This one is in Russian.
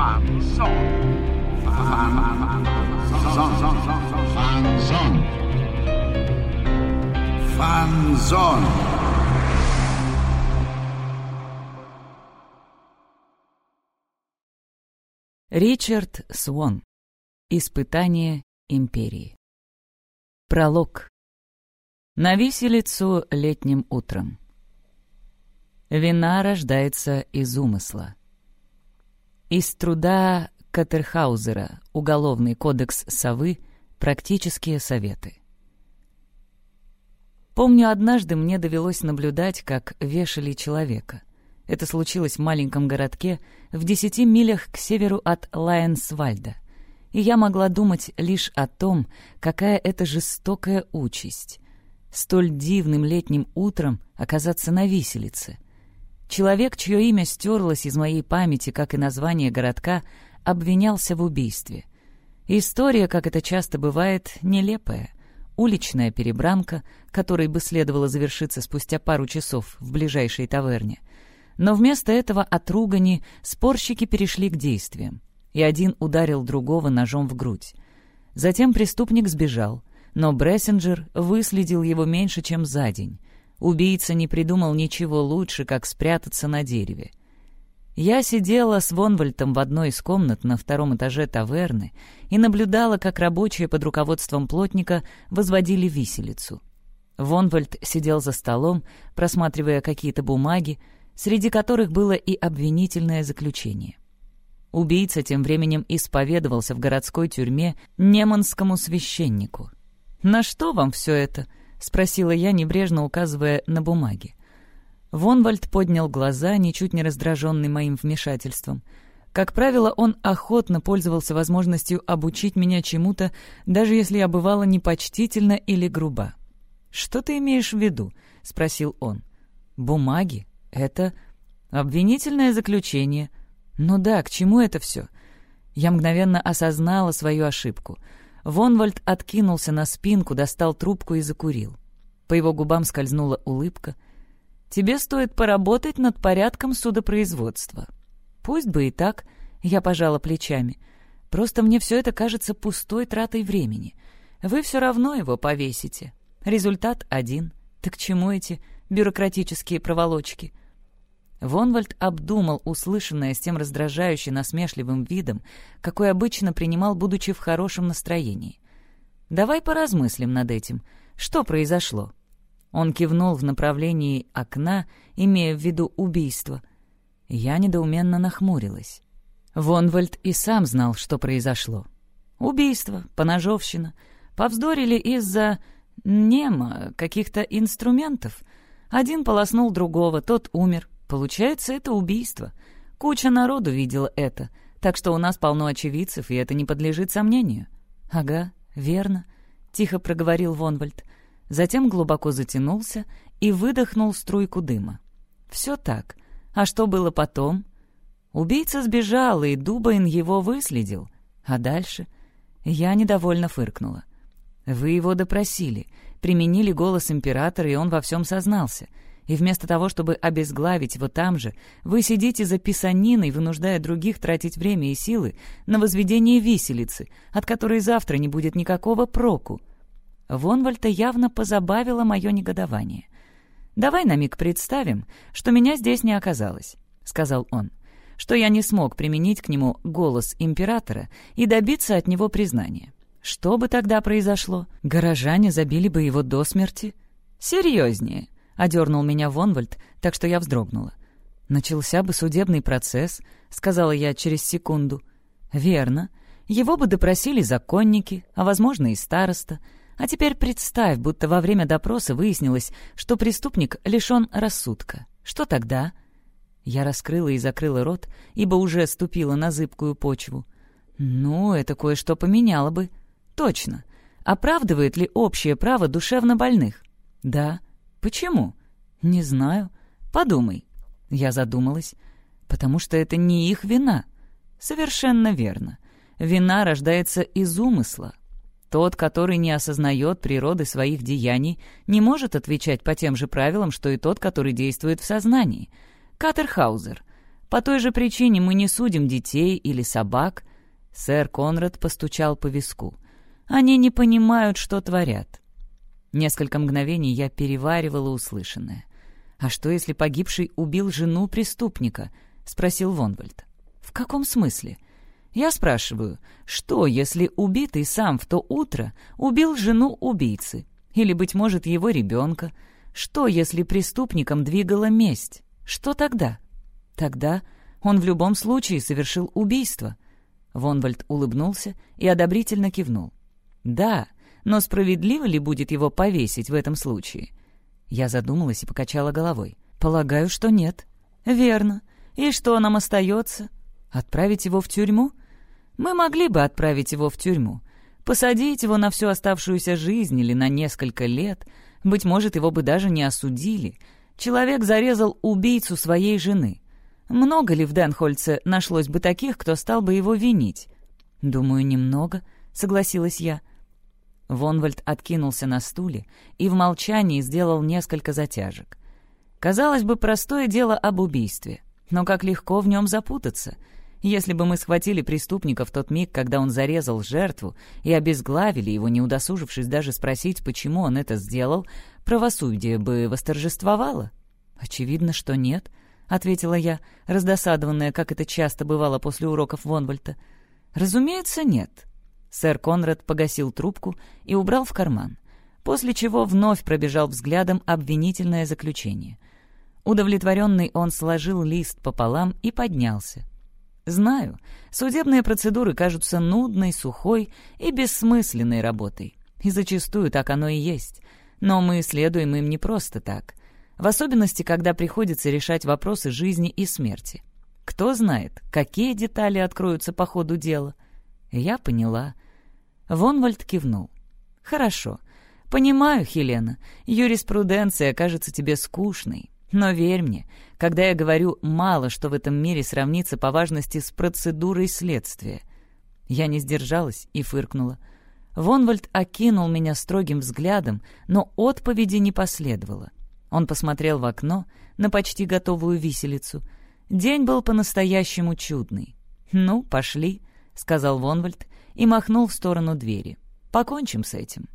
Фанзон. Фанзон. Фанзон. Ричард Свон. Испытание империи. Пролог. На виселицу летним утром. Вина рождается из умысла. Из труда Катерхаузера «Уголовный кодекс совы. Практические советы». Помню, однажды мне довелось наблюдать, как вешали человека. Это случилось в маленьком городке в десяти милях к северу от Лайенсвальда. И я могла думать лишь о том, какая это жестокая участь. Столь дивным летним утром оказаться на виселице — Человек, чье имя стерлось из моей памяти, как и название городка, обвинялся в убийстве. История, как это часто бывает, нелепая. Уличная перебранка, которой бы следовало завершиться спустя пару часов в ближайшей таверне. Но вместо этого от ругани спорщики перешли к действиям, и один ударил другого ножом в грудь. Затем преступник сбежал, но Брессенджер выследил его меньше, чем за день. Убийца не придумал ничего лучше, как спрятаться на дереве. Я сидела с Вонвальтом в одной из комнат на втором этаже таверны и наблюдала, как рабочие под руководством плотника возводили виселицу. Вонвальд сидел за столом, просматривая какие-то бумаги, среди которых было и обвинительное заключение. Убийца тем временем исповедовался в городской тюрьме неманскому священнику. «На что вам все это?» — спросила я, небрежно указывая на бумаги. Вонвальд поднял глаза, ничуть не раздраженный моим вмешательством. Как правило, он охотно пользовался возможностью обучить меня чему-то, даже если я бывала непочтительна или груба. «Что ты имеешь в виду?» — спросил он. «Бумаги? Это обвинительное заключение. Ну да, к чему это все?» Я мгновенно осознала свою ошибку — Вонвальд откинулся на спинку, достал трубку и закурил. По его губам скользнула улыбка. «Тебе стоит поработать над порядком судопроизводства». «Пусть бы и так», — я пожала плечами. «Просто мне все это кажется пустой тратой времени. Вы все равно его повесите. Результат один. Так чему эти бюрократические проволочки?» Вонвальд обдумал услышанное с тем раздражающе насмешливым видом, какой обычно принимал, будучи в хорошем настроении. «Давай поразмыслим над этим. Что произошло?» Он кивнул в направлении окна, имея в виду убийство. Я недоуменно нахмурилась. Вонвальд и сам знал, что произошло. Убийство, поножовщина. Повздорили из-за... нема, каких-то инструментов. Один полоснул другого, тот умер. Получается, это убийство. Куча народу видела это, так что у нас полно очевидцев, и это не подлежит сомнению». «Ага, верно», — тихо проговорил Вонвальд. Затем глубоко затянулся и выдохнул струйку дыма. «Все так. А что было потом?» Убийца сбежал, и Дубайн его выследил. А дальше? Я недовольно фыркнула. «Вы его допросили, применили голос императора, и он во всем сознался. И вместо того, чтобы обезглавить его там же, вы сидите за писаниной, вынуждая других тратить время и силы на возведение виселицы, от которой завтра не будет никакого проку. Вонвальта явно позабавило мое негодование. «Давай на миг представим, что меня здесь не оказалось», — сказал он, «что я не смог применить к нему голос императора и добиться от него признания. Что бы тогда произошло? Горожане забили бы его до смерти? Серьезнее». — одернул меня Вонвальд, так что я вздрогнула. «Начался бы судебный процесс», — сказала я через секунду. «Верно. Его бы допросили законники, а, возможно, и староста. А теперь представь, будто во время допроса выяснилось, что преступник лишен рассудка. Что тогда?» Я раскрыла и закрыла рот, ибо уже ступила на зыбкую почву. «Ну, это кое-что поменяло бы. Точно. Оправдывает ли общее право душевно больных?» «Да». «Почему?» «Не знаю. Подумай». Я задумалась. «Потому что это не их вина». «Совершенно верно. Вина рождается из умысла. Тот, который не осознает природы своих деяний, не может отвечать по тем же правилам, что и тот, который действует в сознании. Катерхаузер. По той же причине мы не судим детей или собак». Сэр Конрад постучал по виску. «Они не понимают, что творят». Несколько мгновений я переваривала услышанное. «А что, если погибший убил жену преступника?» — спросил Вонвальд. «В каком смысле?» Я спрашиваю, что, если убитый сам в то утро убил жену убийцы? Или, быть может, его ребенка? Что, если преступником двигала месть? Что тогда? Тогда он в любом случае совершил убийство. Вонвальд улыбнулся и одобрительно кивнул. «Да, но справедливо ли будет его повесить в этом случае?» Я задумалась и покачала головой. «Полагаю, что нет». «Верно. И что нам остается? Отправить его в тюрьму? Мы могли бы отправить его в тюрьму. Посадить его на всю оставшуюся жизнь или на несколько лет. Быть может, его бы даже не осудили. Человек зарезал убийцу своей жены. Много ли в Денхольце нашлось бы таких, кто стал бы его винить? «Думаю, немного», — согласилась я. Вонвальд откинулся на стуле и в молчании сделал несколько затяжек. Казалось бы, простое дело об убийстве. Но как легко в нем запутаться. Если бы мы схватили преступника в тот миг, когда он зарезал жертву, и обезглавили его, не удосужившись даже спросить, почему он это сделал, правосудие бы восторжествовало? «Очевидно, что нет», — ответила я, раздосадованная, как это часто бывало после уроков Вонвальта. «Разумеется, нет». Сэр Конрад погасил трубку и убрал в карман, после чего вновь пробежал взглядом обвинительное заключение — Удовлетворенный он сложил лист пополам и поднялся. «Знаю, судебные процедуры кажутся нудной, сухой и бессмысленной работой. И зачастую так оно и есть. Но мы следуем им не просто так. В особенности, когда приходится решать вопросы жизни и смерти. Кто знает, какие детали откроются по ходу дела?» Я поняла. Вонвальд кивнул. «Хорошо. Понимаю, Хелена, юриспруденция кажется тебе скучной. Но верь мне, когда я говорю «мало что в этом мире сравнится по важности с процедурой следствия». Я не сдержалась и фыркнула. Вонвальд окинул меня строгим взглядом, но отповеди не последовало. Он посмотрел в окно на почти готовую виселицу. День был по-настоящему чудный. «Ну, пошли», — сказал Вонвальд и махнул в сторону двери. «Покончим с этим».